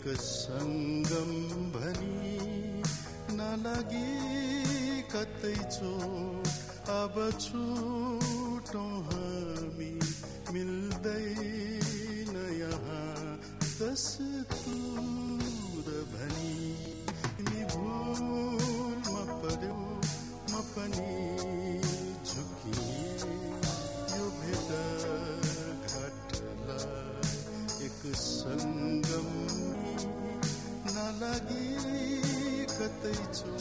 एक सङ्गम भनी न लगी कतै चो। अब छुटौँ हामी मिल्दैन यहाँ। दस तुर भनी तिमी भुलमा यो एक सङ्गम कतै छु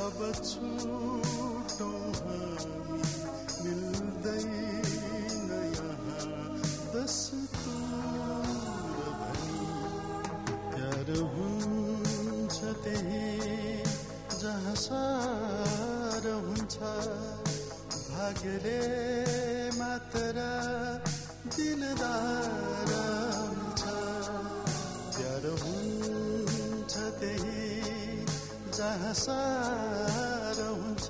अब छुटौँ हामी मिल्दैन यहाँ दस तुर भनी प्यार हुन्छ त्यही जहाँ सार हुन्छ भाग्यले मात्र दिलदार हुन्छ। प्यार हुन्छ त्यही जहाँ सार हुन्छ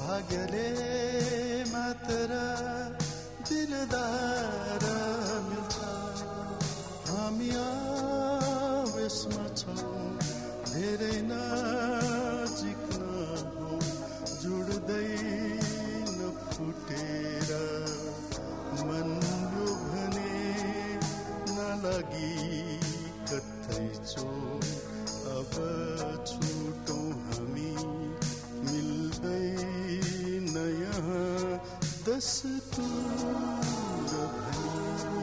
भाग्यले मात्र दिलदार मिल्छ। हामी आवेशमा छौँ धेरै नजिक हौ जुड्दैन फुटेर मन यो भने नलागी कतै चो अब छुटौँ हामी मिल्दैन यहाँ दस तुर भनी तिमी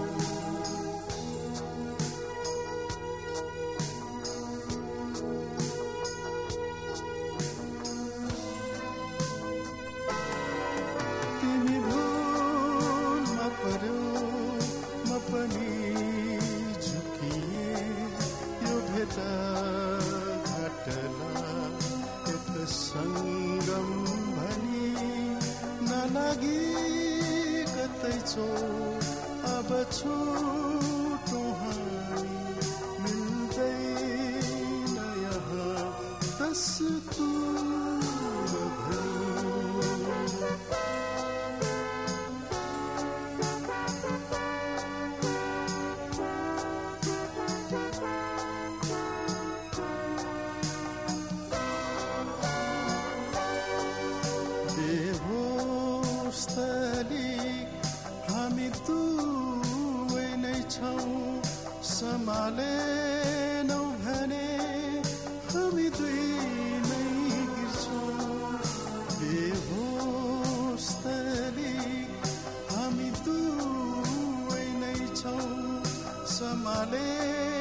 सङ्गम भनी नलागी कतै छो। अब छुटौँ छौँ सम्हालेनौ भने हामी दुई नै गिर्छौँ बेहोस्तली हामी दुवै नै छौँ सम्हालेनौ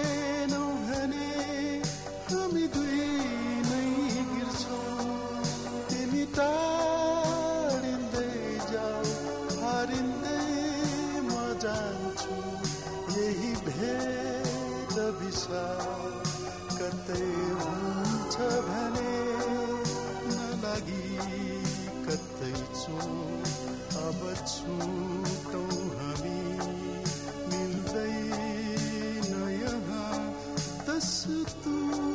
bisa कतै हुन्छ भने नलागी कतै छु अब छुटौ हामी मिल्दै न यहाँ तस तू